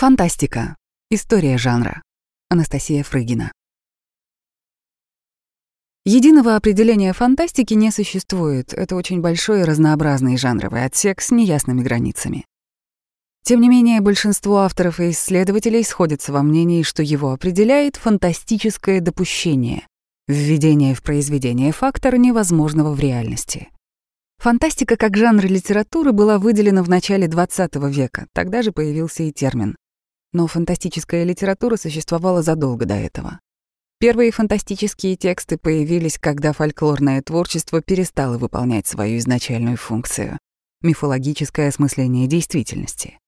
Фантастика. История жанра. Анастасия Фрыгина. Единого определения фантастики не существует. Это очень большой и разнообразный жанровый отсек с неясными границами. Тем не менее, большинство авторов и исследователей сходятся во мнении, что его определяет фантастическое допущение, введение в произведение фактора невозможного в реальности. Фантастика как жанр литературы была выделена в начале XX века, тогда же появился и термин. Но фантастическая литература существовала задолго до этого. Первые фантастические тексты появились, когда фольклорное творчество перестало выполнять свою изначальную функцию — мифологическое осмысление действительности.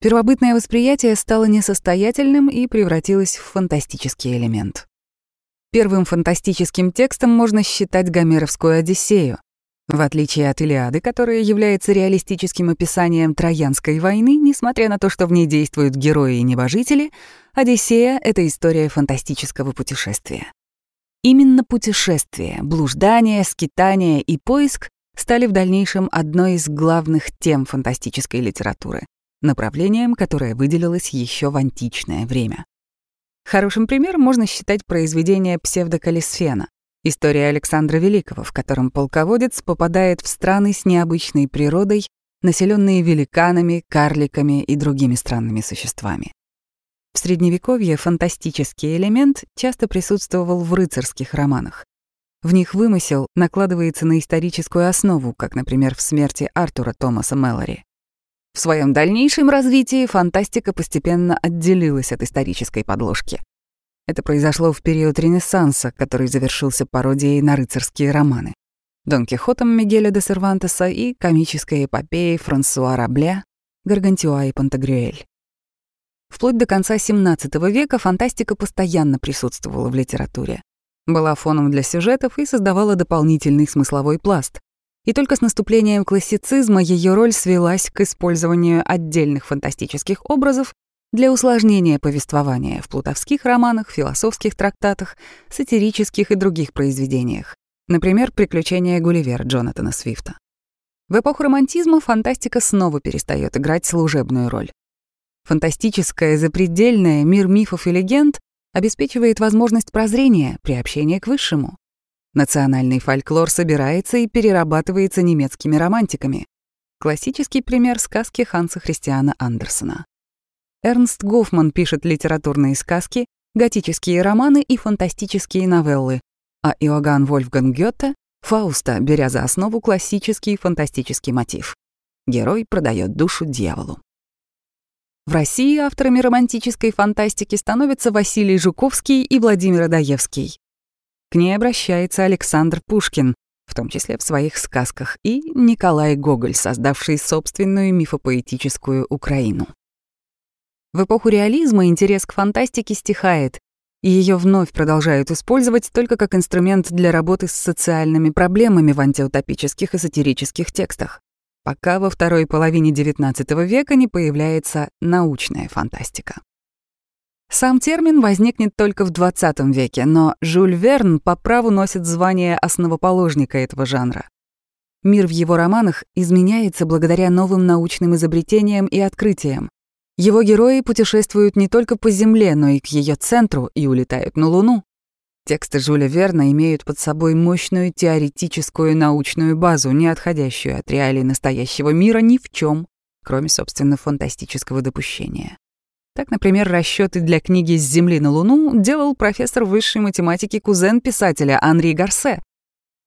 Первобытное восприятие стало несостоятельным и превратилось в фантастический элемент. Первым фантастическим текстом можно считать Гомеровскую «Одиссею», в отличие от «Илиады», которая является реалистическим описанием Троянской войны, несмотря на то, что в ней действуют герои и небожители, «Одиссея» — это история фантастического путешествия. Именно путешествие, блуждание, скитание и поиск стали в дальнейшем одной из главных тем фантастической литературы, направлением, которое выделилось еще в античное время. Хорошим примером можно считать произведение псевдокалисфена, История Александра Великого, в котором полководец попадает в страны с необычной природой, населенные великанами, карликами и другими странными существами. В Средневековье фантастический элемент часто присутствовал в рыцарских романах. В них вымысел накладывается на историческую основу, как, например, в «Смерти Артура» Томаса Мэлори. В своем дальнейшем развитии фантастика постепенно отделилась от исторической подложки. Это произошло в период Ренессанса, который завершился пародией на рыцарские романы. Дон Кихотом Мигеля де Сервантеса и комической эпопеей Франсуа Рабле, Гаргантюа и Пантагрюэль. Вплоть до конца XVII века фантастика постоянно присутствовала в литературе. Была фоном для сюжетов и создавала дополнительный смысловой пласт. И только с наступлением классицизма ее роль свелась к использованию отдельных фантастических образов для усложнения повествования в плутовских романах, философских трактатах, сатирических и других произведениях, например, «Приключения Гулливера» Джонатана Свифта. В эпоху романтизма фантастика снова перестает играть служебную роль. Фантастическое, запредельное, мир мифов и легенд обеспечивает возможность прозрения, приобщения к высшему. Национальный фольклор собирается и перерабатывается немецкими романтиками. Классический пример сказки Ханса Христиана Андерсена. Эрнст Гофман пишет литературные сказки, готические романы и фантастические новеллы, а Иоганн Вольфганг Гёте — Фауста, беря за основу классический фантастический мотив. Герой продает душу дьяволу. В России авторами романтической фантастики становятся Василий Жуковский и Владимир Адаевский. К ней обращается Александр Пушкин, в том числе в своих сказках, и Николай Гоголь, создавший собственную мифопоэтическую Украину. В эпоху реализма интерес к фантастике стихает, и ее вновь продолжают использовать только как инструмент для работы с социальными проблемами в антиутопических и сатирических текстах, пока во второй половине XIX века не появляется научная фантастика. Сам термин возникнет только в XX веке, но Жюль Верн по праву носит звание основоположника этого жанра. Мир в его романах изменяется благодаря новым научным изобретениям и открытиям, его герои путешествуют не только по Земле, но и к ее центру и улетают на Луну. Тексты Жюля Верна имеют под собой мощную теоретическую научную базу, не отходящую от реалий настоящего мира ни в чем, кроме, собственно, фантастического допущения. Так, например, расчеты для книги «С Земли на Луну» делал профессор высшей математики кузен писателя Анри Гарсе.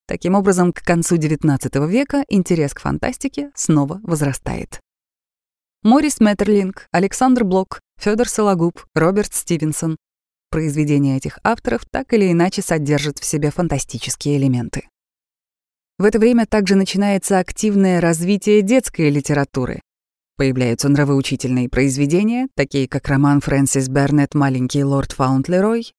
Таким образом, к концу XIX века интерес к фантастике снова возрастает. Морис Меттерлинг, Александр Блок, Федор Сологуб, Роберт Стивенсон. Произведения этих авторов так или иначе содержат в себе фантастические элементы. В это время также начинается активное развитие детской литературы. Появляются нравоучительные произведения, такие как роман Фрэнсис Бернет «Маленький лорд Фаунтлерой».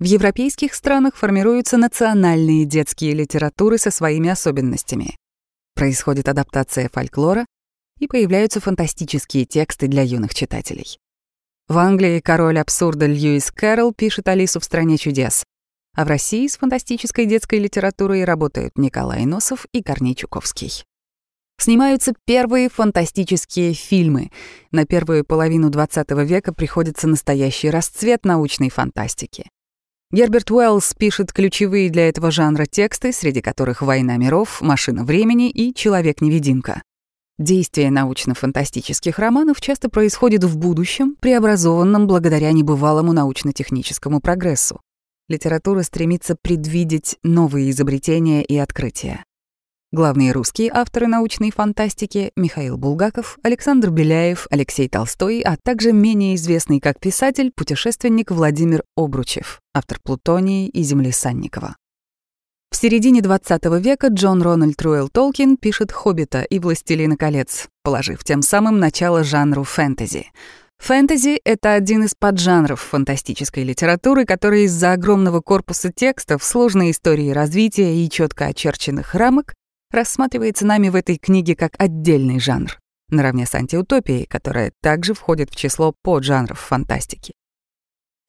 В европейских странах формируются национальные детские литературы со своими особенностями. Происходит адаптация фольклора, и появляются фантастические тексты для юных читателей. В Англии король абсурда Льюис Кэрролл пишет «Алису в стране чудес», а в России с фантастической детской литературой работают Николай Носов и Корней Чуковский. Снимаются первые фантастические фильмы. На первую половину XX века приходится настоящий расцвет научной фантастики. Герберт Уэллс пишет ключевые для этого жанра тексты, среди которых «Война миров», «Машина времени» и «Человек-невидимка». Действие научно-фантастических романов часто происходит в будущем, преобразованном благодаря небывалому научно-техническому прогрессу. Литература стремится предвидеть новые изобретения и открытия. Главные русские авторы научной фантастики — Михаил Булгаков, Александр Беляев, Алексей Толстой, а также менее известный как писатель, путешественник Владимир Обручев, автор «Плутонии» и «Земли Санникова». В середине XX века Джон Рональд Руэлл Толкин пишет «Хоббита» и «Властелина колец», положив тем самым начало жанру фэнтези. Фэнтези — это один из поджанров фантастической литературы, который из-за огромного корпуса текстов, сложной истории развития и четко очерченных рамок рассматривается нами в этой книге как отдельный жанр, наравне с антиутопией, которая также входит в число поджанров фантастики.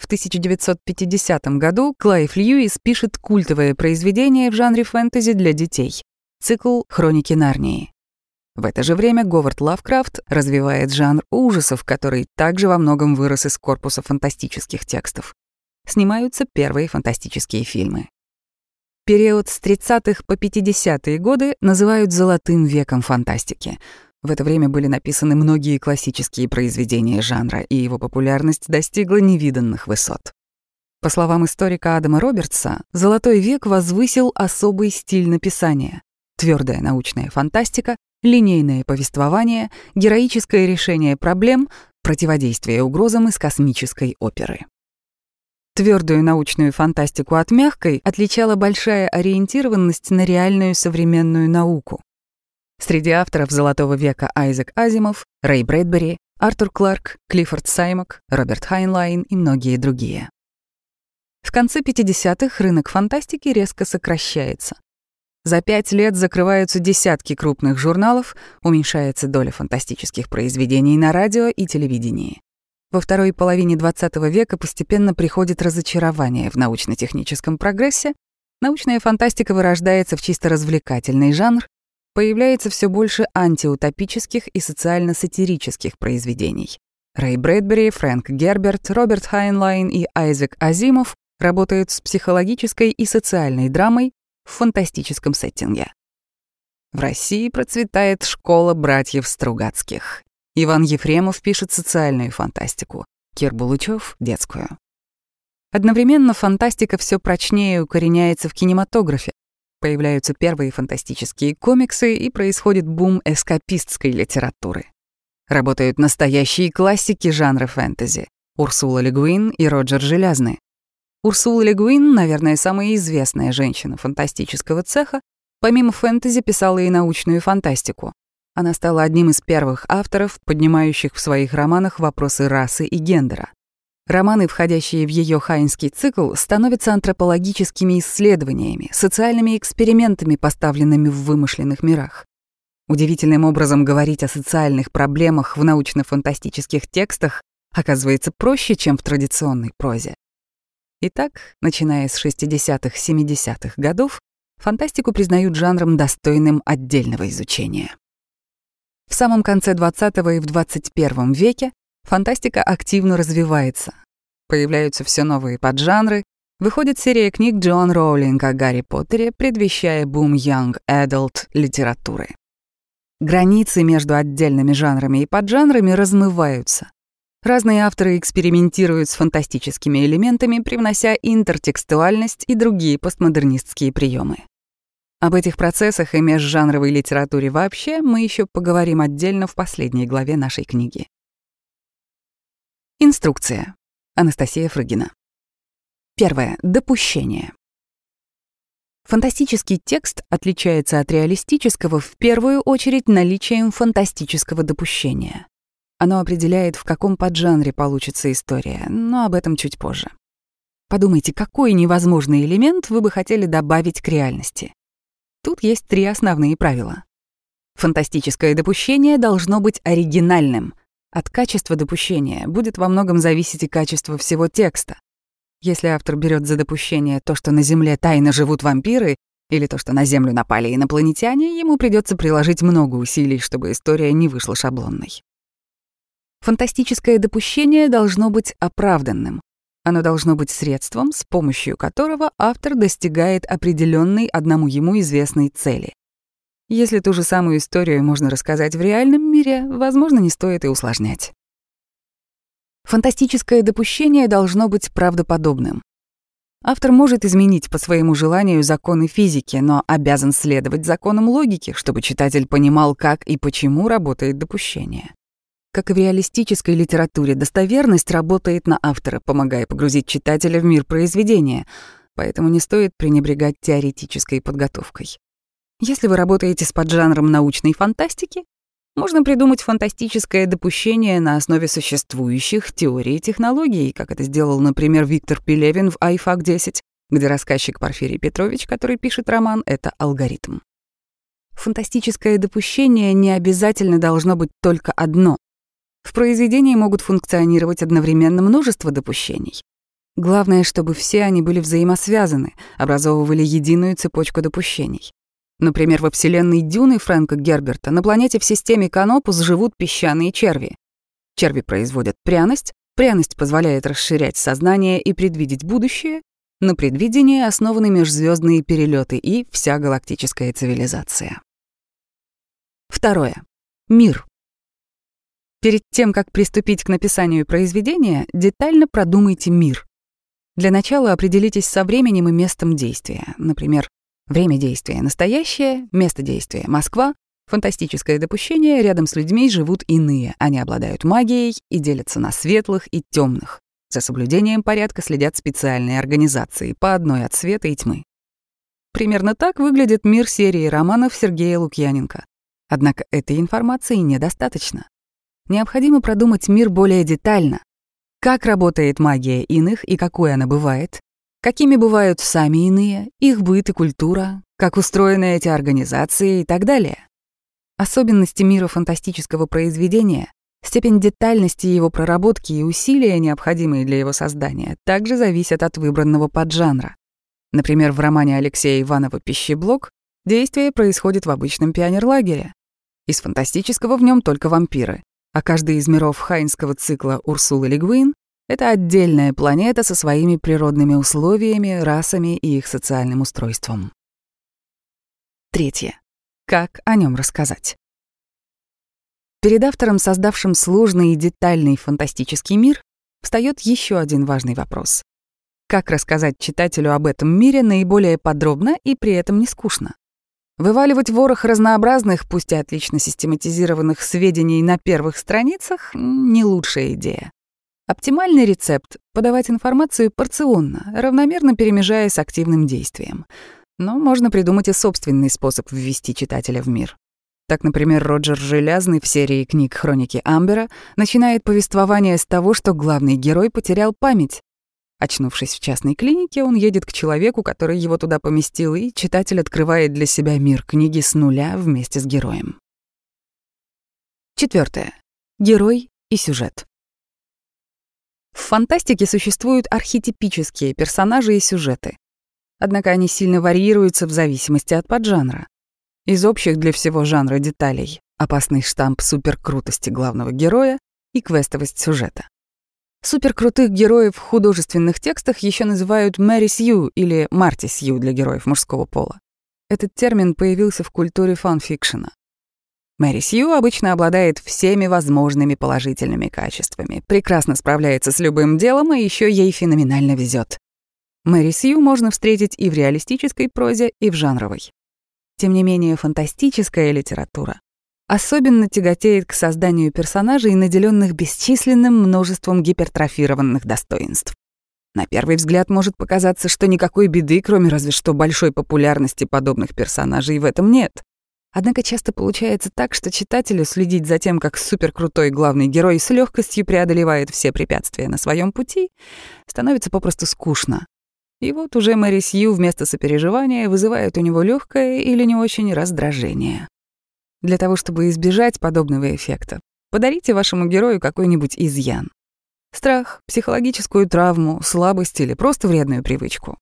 В 1950 году Клайв Льюис пишет культовое произведение в жанре фэнтези для детей — цикл «Хроники Нарнии». В это же время Говард Лавкрафт развивает жанр ужасов, который также во многом вырос из корпуса фантастических текстов. Снимаются первые фантастические фильмы. Период с 30-х по 50-е годы называют «золотым веком фантастики». В это время были написаны многие классические произведения жанра, и его популярность достигла невиданных высот. По словам историка Адама Робертса, «Золотой век» возвысил особый стиль написания — твердая научная фантастика, линейное повествование, героическое решение проблем, противодействие угрозам из космической оперы. Твердую научную фантастику от мягкой отличала большая ориентированность на реальную современную науку. Среди авторов «Золотого века» Айзек Азимов, Рэй Брэдбери, Артур Кларк, Клиффорд Саймак, Роберт Хайнлайн и многие другие. В конце 50-х рынок фантастики резко сокращается. За пять лет закрываются десятки крупных журналов, уменьшается доля фантастических произведений на радио и телевидении. Во второй половине XX века постепенно приходит разочарование в научно-техническом прогрессе, научная фантастика вырождается в чисто развлекательный жанр, появляется все больше антиутопических и социально-сатирических произведений. Рэй Брэдбери, Фрэнк Герберт, Роберт Хайнлайн и Айзек Азимов работают с психологической и социальной драмой в фантастическом сеттинге. В России процветает школа братьев Стругацких. Иван Ефремов пишет социальную фантастику, Кир Булычев — детскую. Одновременно фантастика все прочнее укореняется в кинематографе. Появляются первые фантастические комиксы и происходит бум эскапистской литературы. Работают настоящие классики жанра фэнтези — Урсула Легуин и Роджер Желязный. Урсула Легуин, наверное, самая известная женщина фантастического цеха, помимо фэнтези писала и научную фантастику. Она стала одним из первых авторов, поднимающих в своих романах вопросы расы и гендера. Романы, входящие в ее хайнский цикл, становятся антропологическими исследованиями, социальными экспериментами, поставленными в вымышленных мирах. Удивительным образом говорить о социальных проблемах в научно-фантастических текстах оказывается проще, чем в традиционной прозе. Итак, начиная с 60-70-х годов, фантастику признают жанром, достойным отдельного изучения. В самом конце 20 и в 21 веке фантастика активно развивается. Появляются все новые поджанры, выходит серия книг Джон Роулинг о Гарри Поттере, предвещая бум Young Adult литературы. Границы между отдельными жанрами и поджанрами размываются. Разные авторы экспериментируют с фантастическими элементами, привнося интертекстуальность и другие постмодернистские приемы. Об этих процессах и межжанровой литературе вообще мы еще поговорим отдельно в последней главе нашей книги. Инструкция. Анастасия Фрыгина. Первое. Допущение. Фантастический текст отличается от реалистического в первую очередь наличием фантастического допущения. Оно определяет, в каком поджанре получится история, но об этом чуть позже. Подумайте, какой невозможный элемент вы бы хотели добавить к реальности. Тут есть три основные правила. Фантастическое допущение должно быть оригинальным. От качества допущения будет во многом зависеть и качество всего текста. Если автор берет за допущение то, что на Земле тайно живут вампиры, или то, что на Землю напали инопланетяне, ему придется приложить много усилий, чтобы история не вышла шаблонной. Фантастическое допущение должно быть оправданным. Оно должно быть средством, с помощью которого автор достигает определенной одному ему известной цели. Если ту же самую историю можно рассказать в реальном мире, возможно, не стоит и усложнять. Фантастическое допущение должно быть правдоподобным. Автор может изменить по своему желанию законы физики, но обязан следовать законам логики, чтобы читатель понимал, как и почему работает допущение. Как и в реалистической литературе, достоверность работает на автора, помогая погрузить читателя в мир произведения, поэтому не стоит пренебрегать теоретической подготовкой. Если вы работаете с поджанром научной фантастики, можно придумать фантастическое допущение на основе существующих теорий и технологий, как это сделал, например, Виктор Пелевин в iFAC-10, где рассказчик Порфирий Петрович, который пишет роман, — это алгоритм. Фантастическое допущение не обязательно должно быть только одно. В произведении могут функционировать одновременно множество допущений. Главное, чтобы все они были взаимосвязаны, образовывали единую цепочку допущений. Например, во вселенной Дюны Фрэнка Герберта на планете в системе Канопус живут песчаные черви. Черви производят пряность, пряность позволяет расширять сознание и предвидеть будущее, на предвидении основаны межзвездные перелеты и вся галактическая цивилизация. Второе. Мир. Перед тем, как приступить к написанию произведения, детально продумайте мир. Для начала определитесь со временем и местом действия. Например, Время действия — настоящее, место действия — Москва. Фантастическое допущение — рядом с людьми живут иные. Они обладают магией и делятся на светлых и темных. За соблюдением порядка следят специальные организации, по одной от света и тьмы. Примерно так выглядит мир серии романов Сергея Лукьяненко. Однако этой информации недостаточно. Необходимо продумать мир более детально. Как работает магия иных и какой она бывает, какими бывают сами иные, их быт и культура, как устроены эти организации и так далее. Особенности мира фантастического произведения, степень детальности его проработки и усилия, необходимые для его создания, также зависят от выбранного поджанра. Например, в романе Алексея Иванова «Пищеблок» действие происходит в обычном пионерлагере. Из фантастического в нем только вампиры, а каждый из миров хайнского цикла Урсулы Легуин это отдельная планета со своими природными условиями, расами и их социальным устройством. Третье. Как о нем рассказать? Перед автором, создавшим сложный и детальный фантастический мир, встает еще один важный вопрос. Как рассказать читателю об этом мире наиболее подробно и при этом не скучно? Вываливать ворох разнообразных, пусть и отлично систематизированных сведений на первых страницах — не лучшая идея. Оптимальный рецепт — подавать информацию порционно, равномерно перемежая с активным действием. Но можно придумать и собственный способ ввести читателя в мир. Так, например, Роджер Желязный в серии книг «Хроники Амбера» начинает повествование с того, что главный герой потерял память. Очнувшись в частной клинике, он едет к человеку, который его туда поместил, и читатель открывает для себя мир книги с нуля вместе с героем. Четвертое. Герой и сюжет. В фантастике существуют архетипические персонажи и сюжеты. Однако они сильно варьируются в зависимости от поджанра. Из общих для всего жанра деталей — опасный штамп суперкрутости главного героя и квестовость сюжета. Суперкрутых героев в художественных текстах еще называют Мэри Сью или Марти Сью для героев мужского пола. Этот термин появился в культуре фанфикшена. Мэри Сью обычно обладает всеми возможными положительными качествами, прекрасно справляется с любым делом, и еще ей феноменально везет. Мэри Сью можно встретить и в реалистической прозе, и в жанровой. Тем не менее, фантастическая литература особенно тяготеет к созданию персонажей, наделенных бесчисленным множеством гипертрофированных достоинств. На первый взгляд может показаться, что никакой беды, кроме разве что большой популярности подобных персонажей, в этом нет. Однако часто получается так, что читателю следить за тем, как суперкрутой главный герой с легкостью преодолевает все препятствия на своем пути, становится попросту скучно. И вот уже Мэри Сью вместо сопереживания вызывает у него легкое или не очень раздражение. Для того, чтобы избежать подобного эффекта, подарите вашему герою какой-нибудь изъян. Страх, психологическую травму, слабость или просто вредную привычку.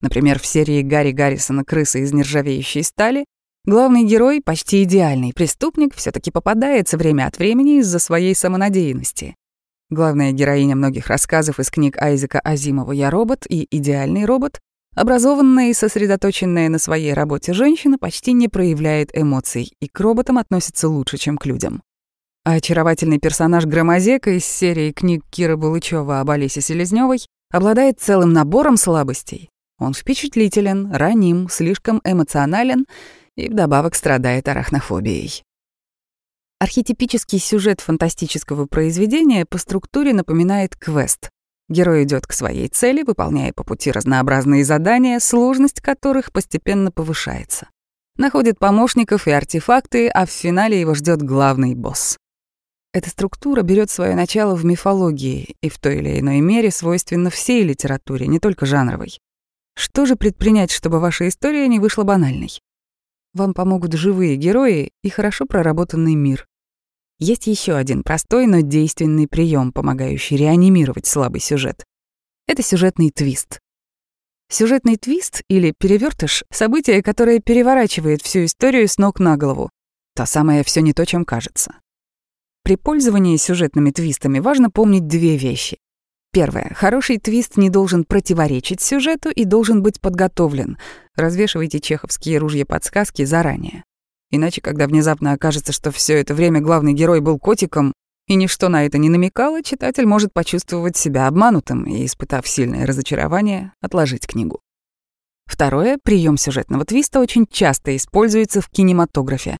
Например, в серии Гарри Гаррисона «Крысы из нержавеющей стали» главный герой, почти идеальный преступник, все таки попадается время от времени из-за своей самонадеянности. Главная героиня многих рассказов из книг Айзека Азимова «Я робот» и «Идеальный робот» Образованная и сосредоточенная на своей работе женщина почти не проявляет эмоций и к роботам относится лучше, чем к людям. А очаровательный персонаж Громозека из серии книг Киры Булычева об Олесе Селезнёвой обладает целым набором слабостей. Он впечатлителен, раним, слишком эмоционален и вдобавок страдает арахнофобией. Архетипический сюжет фантастического произведения по структуре напоминает квест. Герой идет к своей цели, выполняя по пути разнообразные задания, сложность которых постепенно повышается. Находит помощников и артефакты, а в финале его ждет главный босс. Эта структура берет свое начало в мифологии и в той или иной мере свойственна всей литературе, не только жанровой. Что же предпринять, чтобы ваша история не вышла банальной? Вам помогут живые герои и хорошо проработанный мир. Есть еще один простой, но действенный прием, помогающий реанимировать слабый сюжет. Это сюжетный твист. Сюжетный твист или перевертыш — событие, которое переворачивает всю историю с ног на голову. То самое все не то, чем кажется. При пользовании сюжетными твистами важно помнить две вещи. Первое. Хороший твист не должен противоречить сюжету и должен быть подготовлен. Развешивайте чеховские ружья-подсказки заранее. Иначе, когда внезапно окажется, что все это время главный герой был котиком, и ничто на это не намекало, читатель может почувствовать себя обманутым и, испытав сильное разочарование, отложить книгу. Второе, прием сюжетного твиста очень часто используется в кинематографе,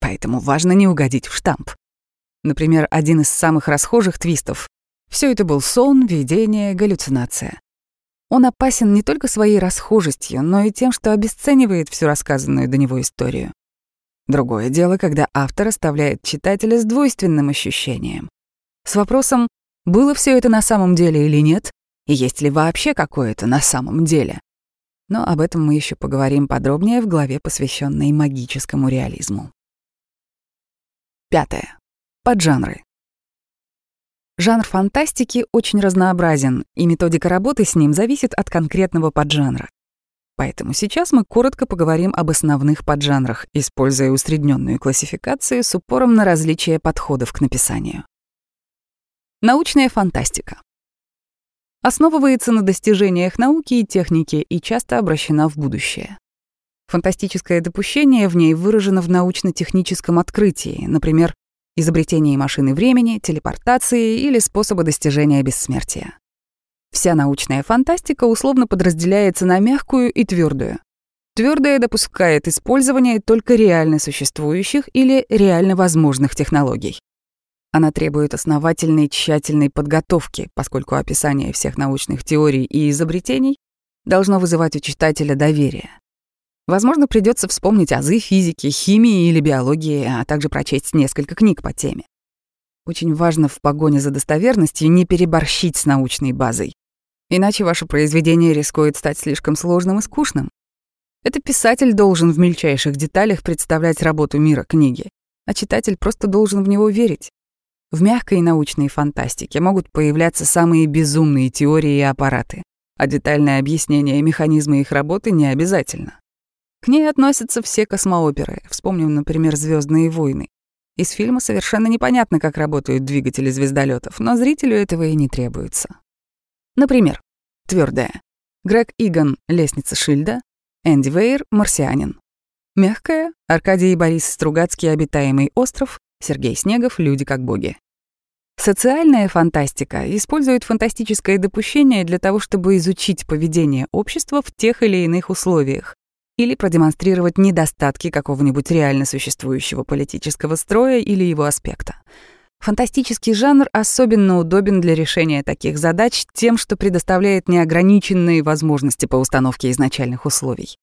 поэтому важно не угодить в штамп. Например, один из самых расхожих твистов — все это был сон, видение, галлюцинация. Он опасен не только своей расхожестью, но и тем, что обесценивает всю рассказанную до него историю. Другое дело, когда автор оставляет читателя с двойственным ощущением. С вопросом, было все это на самом деле или нет, и есть ли вообще какое-то на самом деле. Но об этом мы еще поговорим подробнее в главе, посвященной магическому реализму. Пятое. Поджанры. Жанр фантастики очень разнообразен, и методика работы с ним зависит от конкретного поджанра. Поэтому сейчас мы коротко поговорим об основных поджанрах, используя усредненную классификацию с упором на различия подходов к написанию. Научная фантастика. Основывается на достижениях науки и техники и часто обращена в будущее. Фантастическое допущение в ней выражено в научно-техническом открытии, например, изобретении машины времени, телепортации или способа достижения бессмертия. Вся научная фантастика условно подразделяется на мягкую и твердую. Твердая допускает использование только реально существующих или реально возможных технологий. Она требует основательной тщательной подготовки, поскольку описание всех научных теорий и изобретений должно вызывать у читателя доверие. Возможно, придется вспомнить азы физики, химии или биологии, а также прочесть несколько книг по теме. Очень важно в погоне за достоверностью не переборщить с научной базой. Иначе ваше произведение рискует стать слишком сложным и скучным. Это писатель должен в мельчайших деталях представлять работу мира книги, а читатель просто должен в него верить. В мягкой научной фантастике могут появляться самые безумные теории и аппараты, а детальное объяснение механизма их работы не обязательно. К ней относятся все космооперы. Вспомним, например, Звездные войны. Из фильма совершенно непонятно, как работают двигатели звездолетов, но зрителю этого и не требуется. Например, твердая. Грег Иган «Лестница Шильда», Энди Вейер «Марсианин». Мягкая — Аркадий и Борис Стругацкий «Обитаемый остров», Сергей Снегов «Люди как боги». Социальная фантастика использует фантастическое допущение для того, чтобы изучить поведение общества в тех или иных условиях, или продемонстрировать недостатки какого-нибудь реально существующего политического строя или его аспекта. Фантастический жанр особенно удобен для решения таких задач тем, что предоставляет неограниченные возможности по установке изначальных условий.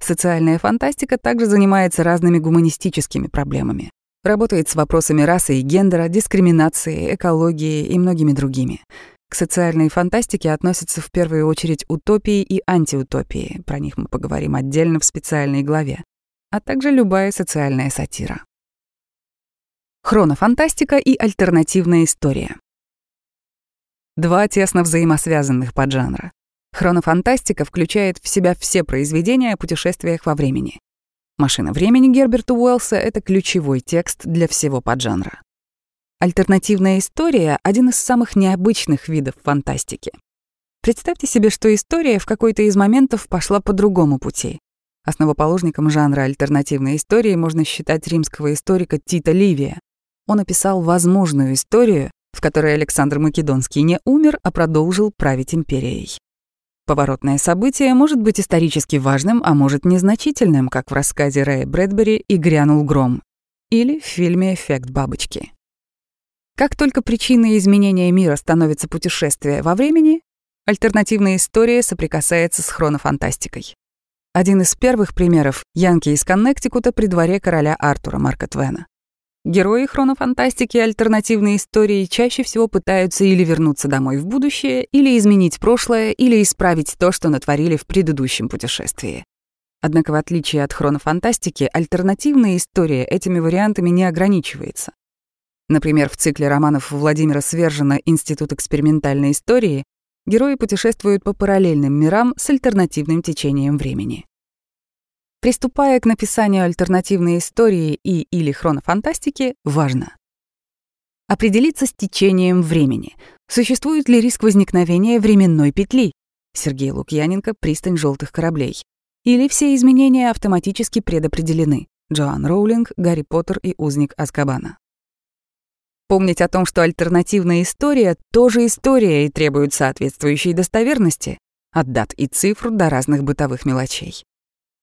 Социальная фантастика также занимается разными гуманистическими проблемами. Работает с вопросами расы и гендера, дискриминации, экологии и многими другими. К социальной фантастике относятся в первую очередь утопии и антиутопии, про них мы поговорим отдельно в специальной главе, а также любая социальная сатира. Хронофантастика и альтернативная история. Два тесно взаимосвязанных поджанра. Хронофантастика включает в себя все произведения о путешествиях во времени. «Машина времени» Герберта Уэллса — это ключевой текст для всего поджанра. Альтернативная история — один из самых необычных видов фантастики. Представьте себе, что история в какой-то из моментов пошла по другому пути. Основоположником жанра альтернативной истории можно считать римского историка Тита Ливия. Он описал возможную историю, в которой Александр Македонский не умер, а продолжил править империей. Поворотное событие может быть исторически важным, а может незначительным, как в рассказе Рэя Брэдбери «И грянул гром» или в фильме «Эффект бабочки». Как только причиной изменения мира становится путешествие во времени, альтернативная история соприкасается с хронофантастикой. Один из первых примеров — Янки из Коннектикута при дворе короля Артура Марка Твена. Герои хронофантастики и альтернативной истории чаще всего пытаются или вернуться домой в будущее, или изменить прошлое, или исправить то, что натворили в предыдущем путешествии. Однако, в отличие от хронофантастики, альтернативная история этими вариантами не ограничивается. Например, в цикле романов Владимира Свержена «Институт экспериментальной истории» герои путешествуют по параллельным мирам с альтернативным течением времени. Приступая к написанию альтернативной истории и или хронофантастики, важно определиться с течением времени. Существует ли риск возникновения временной петли? Сергей Лукьяненко, «Пристань желтых кораблей». Или все изменения автоматически предопределены? Джоан Роулинг, Гарри Поттер и узник Азкабана. Помнить о том, что альтернативная история тоже история и требует соответствующей достоверности, от дат и цифр до разных бытовых мелочей.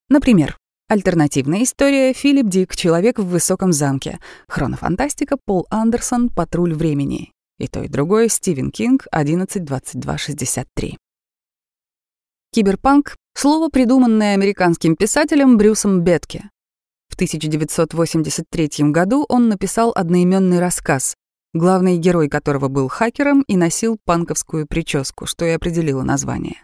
Например, альтернативная история Филипп Дик «Человек в высоком замке», хронофантастика Пол Андерсон «Патруль времени» и то и другое Стивен Кинг 11.22.63. Киберпанк — слово, придуманное американским писателем Брюсом Бетке. В 1983 году он написал одноименный рассказ, главный герой которого был хакером и носил панковскую прическу, что и определило название.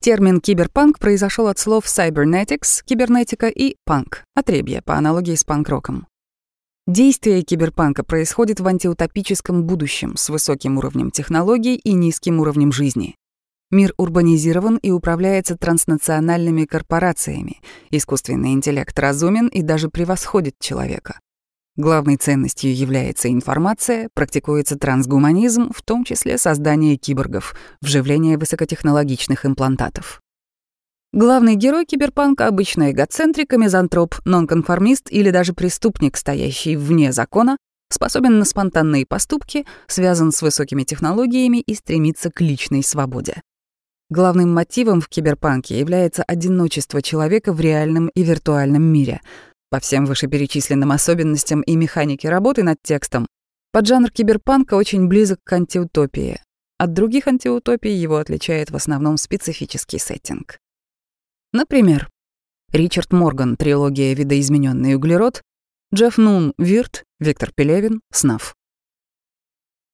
Термин «киберпанк» произошел от слов «cybernetics» — кибернетика и «punk» — отребье, по аналогии с панк-роком. Действие киберпанка происходит в антиутопическом будущем с высоким уровнем технологий и низким уровнем жизни. Мир урбанизирован и управляется транснациональными корпорациями. Искусственный интеллект разумен и даже превосходит человека. Главной ценностью является информация, практикуется трансгуманизм, в том числе создание киборгов, вживление высокотехнологичных имплантатов. Главный герой киберпанка обычно эгоцентрик, мизантроп, нонконформист или даже преступник, стоящий вне закона, способен на спонтанные поступки, связан с высокими технологиями и стремится к личной свободе. Главным мотивом в киберпанке является одиночество человека в реальном и виртуальном мире. По всем вышеперечисленным особенностям и механике работы над текстом, поджанр киберпанка очень близок к антиутопии. От других антиутопий его отличает в основном специфический сеттинг. Например, Ричард Морган, трилогия «Видоизмененный углерод», Джефф Нун, «Вирт», Виктор Пелевин, «Снав».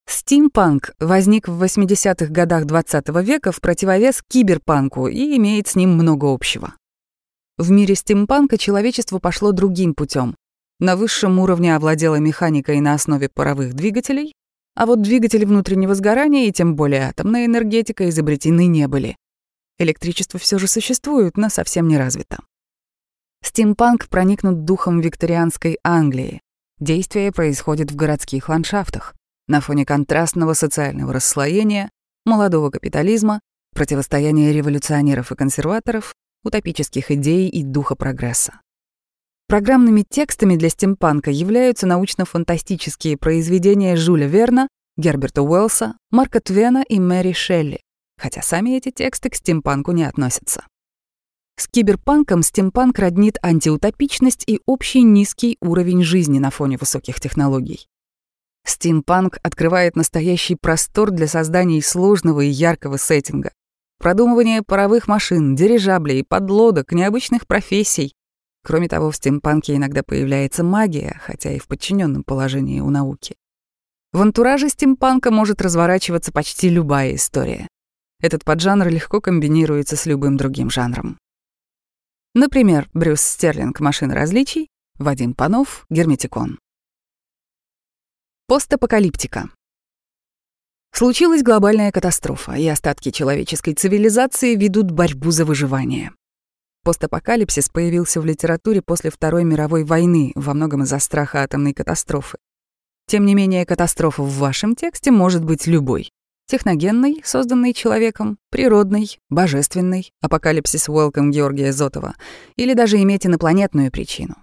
Стимпанк возник в 80-х годах XX -го века в противовес киберпанку и имеет с ним много общего. В мире стимпанка человечество пошло другим путем. На высшем уровне овладела механикой на основе паровых двигателей, а вот двигатели внутреннего сгорания и тем более атомная энергетика изобретены не были. Электричество все же существует, но совсем не развито. Стимпанк проникнут духом викторианской Англии. Действие происходит в городских ландшафтах на фоне контрастного социального расслоения, молодого капитализма, противостояния революционеров и консерваторов, утопических идей и духа прогресса. Программными текстами для стимпанка являются научно-фантастические произведения Жюля Верна, Герберта Уэллса, Марка Твена и Мэри Шелли, хотя сами эти тексты к стимпанку не относятся. С киберпанком стимпанк роднит антиутопичность и общий низкий уровень жизни на фоне высоких технологий. Стимпанк открывает настоящий простор для создания сложного и яркого сеттинга. Продумывание паровых машин, дирижаблей, подлодок, необычных профессий. Кроме того, в стимпанке иногда появляется магия, хотя и в подчиненном положении у науки. В антураже стимпанка может разворачиваться почти любая история. Этот поджанр легко комбинируется с любым другим жанром. Например, Брюс Стерлинг «Машина различий», Вадим Панов «Герметикон». Постапокалиптика. Случилась глобальная катастрофа, и остатки человеческой цивилизации ведут борьбу за выживание. Постапокалипсис появился в литературе после Второй мировой войны, во многом из-за страха атомной катастрофы. Тем не менее, катастрофа в вашем тексте может быть любой. Техногенной, созданной человеком, природной, божественной, апокалипсис Welcome Георгия Зотова, или даже иметь инопланетную причину.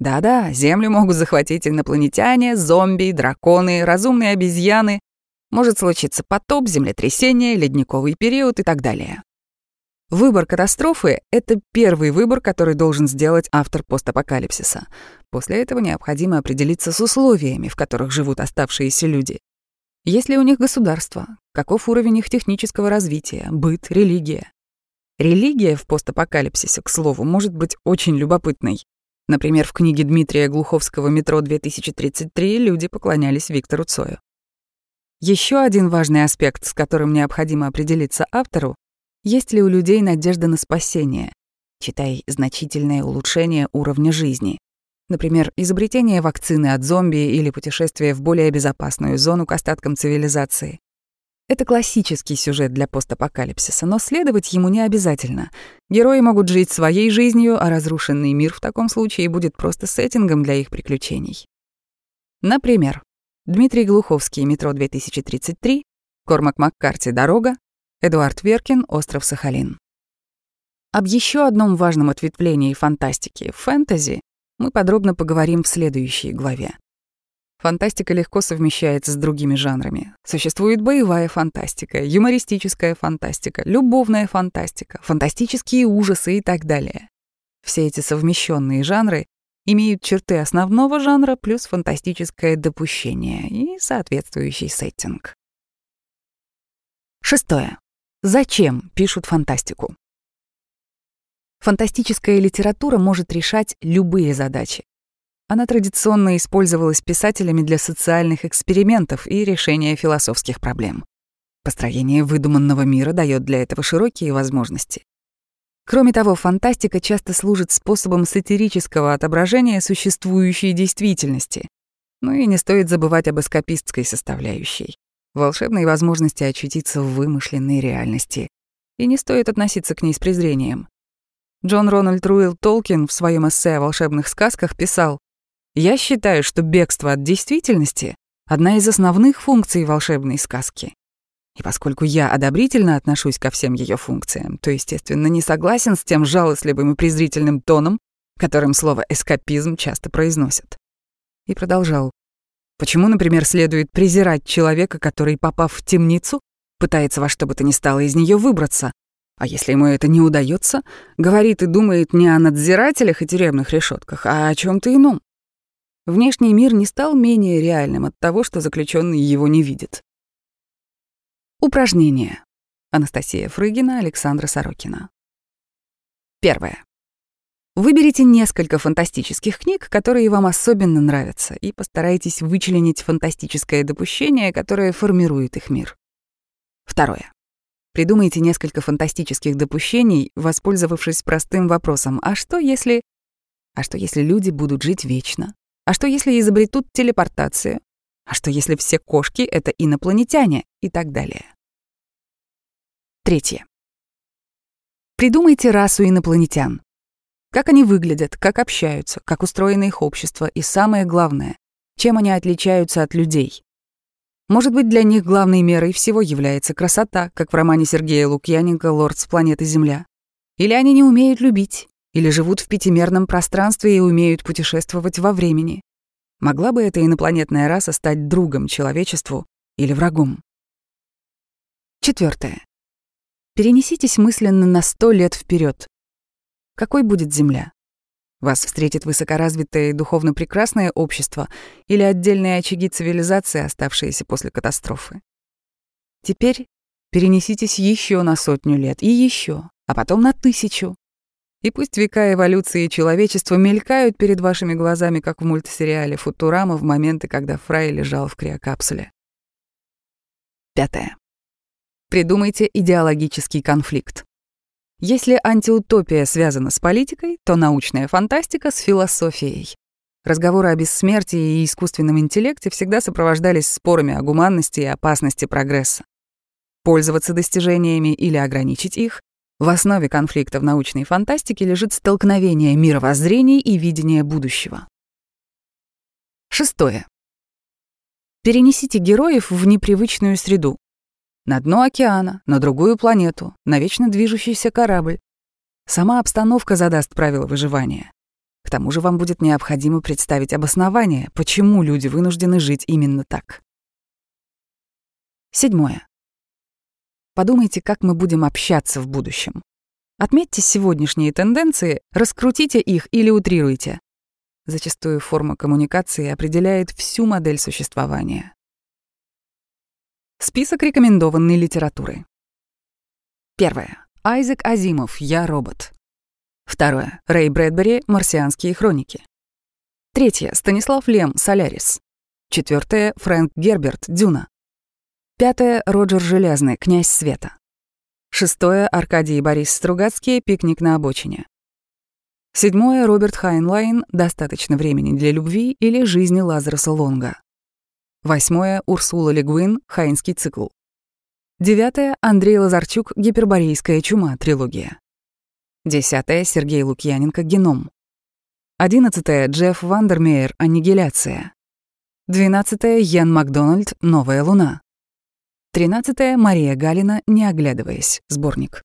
Да-да, Землю могут захватить инопланетяне, зомби, драконы, разумные обезьяны, может случиться потоп, землетрясение, ледниковый период и так далее. Выбор катастрофы — это первый выбор, который должен сделать автор постапокалипсиса. После этого необходимо определиться с условиями, в которых живут оставшиеся люди. Есть ли у них государство? Каков уровень их технического развития, быт, религия? Религия в постапокалипсисе, к слову, может быть очень любопытной. Например, в книге Дмитрия Глуховского «Метро-2033» люди поклонялись Виктору Цою. Еще один важный аспект, с которым необходимо определиться автору, есть ли у людей надежда на спасение, читай значительное улучшение уровня жизни. Например, изобретение вакцины от зомби или путешествие в более безопасную зону к остаткам цивилизации. Это классический сюжет для постапокалипсиса, но следовать ему не обязательно. Герои могут жить своей жизнью, а разрушенный мир в таком случае будет просто сеттингом для их приключений. Например, Дмитрий Глуховский, метро 2033, Кормак Маккарти, дорога, Эдуард Веркин, остров Сахалин. Об еще одном важном ответвлении фантастики — фэнтези — мы подробно поговорим в следующей главе. Фантастика легко совмещается с другими жанрами. Существует боевая фантастика, юмористическая фантастика, любовная фантастика, фантастические ужасы и так далее. Все эти совмещенные жанры имеют черты основного жанра плюс фантастическое допущение и соответствующий сеттинг. Шестое. Зачем пишут фантастику? Фантастическая литература может решать любые задачи. Она традиционно использовалась писателями для социальных экспериментов и решения философских проблем. Построение выдуманного мира дает для этого широкие возможности. Кроме того, фантастика часто служит способом сатирического отображения существующей действительности. Ну и не стоит забывать об эскапистской составляющей, волшебной возможности очутиться в вымышленной реальности. И не стоит относиться к ней с презрением. Джон Рональд Руэлл Толкин в своем эссе о волшебных сказках писал «Я считаю, что бегство от действительности — одна из основных функций волшебной сказки. И поскольку я одобрительно отношусь ко всем ее функциям, то, естественно, не согласен с тем жалостливым и презрительным тоном, которым слово «эскапизм» часто произносят. И продолжал. Почему, например, следует презирать человека, который, попав в темницу, пытается во что бы то ни стало из нее выбраться, а если ему это не удается, говорит и думает не о надзирателях и тюремных решетках, а о чем то ином? Внешний мир не стал менее реальным от того, что заключенный его не видит. Упражнение. Анастасия Фрыгина, Александра Сорокина. Первое. Выберите несколько фантастических книг, которые вам особенно нравятся, и постарайтесь вычленить фантастическое допущение, которое формирует их мир. Второе. Придумайте несколько фантастических допущений, воспользовавшись простым вопросом «А что если...» А что если люди будут жить вечно? А что если изобретут телепортацию? А что если все кошки — это инопланетяне и так далее? Третье. Придумайте расу инопланетян. Как они выглядят, как общаются, как устроено их общество и, самое главное, чем они отличаются от людей. Может быть, для них главной мерой всего является красота, как в романе Сергея Лукьяненко «Лорд с планеты Земля». Или они не умеют любить, или живут в пятимерном пространстве и умеют путешествовать во времени. Могла бы эта инопланетная раса стать другом человечеству или врагом? Четвертое. Перенеситесь мысленно на сто лет вперед. Какой будет Земля? Вас встретит высокоразвитое и духовно прекрасное общество или отдельные очаги цивилизации, оставшиеся после катастрофы. Теперь перенеситесь еще на сотню лет и еще, а потом на тысячу. И пусть века эволюции человечества мелькают перед вашими глазами, как в мультсериале «Футурама» в моменты, когда Фрай лежал в криокапсуле. Пятое. Придумайте идеологический конфликт. Если антиутопия связана с политикой, то научная фантастика — с философией. Разговоры о бессмертии и искусственном интеллекте всегда сопровождались спорами о гуманности и опасности прогресса. Пользоваться достижениями или ограничить их в основе конфликта в научной фантастике лежит столкновение мировоззрений и видения будущего. Шестое. Перенесите героев в непривычную среду. На дно океана, на другую планету, на вечно движущийся корабль. Сама обстановка задаст правила выживания. К тому же вам будет необходимо представить обоснование, почему люди вынуждены жить именно так. Седьмое. Подумайте, как мы будем общаться в будущем. Отметьте сегодняшние тенденции, раскрутите их или утрируйте. Зачастую форма коммуникации определяет всю модель существования. Список рекомендованной литературы. Первое. Айзек Азимов «Я робот». Второе. Рэй Брэдбери «Марсианские хроники». Третье. Станислав Лем «Солярис». Четвертое. Фрэнк Герберт «Дюна». Пятое. Роджер Железный «Князь света». Шестое. Аркадий и Борис Стругацкие «Пикник на обочине». Седьмое. Роберт Хайнлайн «Достаточно времени для любви» или «Жизни Лазаруса Лонга». Восьмое. Урсула Ле Гуин «Хайнский цикл». Девятое. Андрей Лазарчук «Гиперборейская чума. Трилогия». Десятое. Сергей Лукьяненко «Геном». Одиннадцатое. Джефф Вандермеер «Аннигиляция». Двенадцатое. Ян Макдональд «Новая луна». Тринадцатое. Мария Галина «Не оглядываясь». Сборник.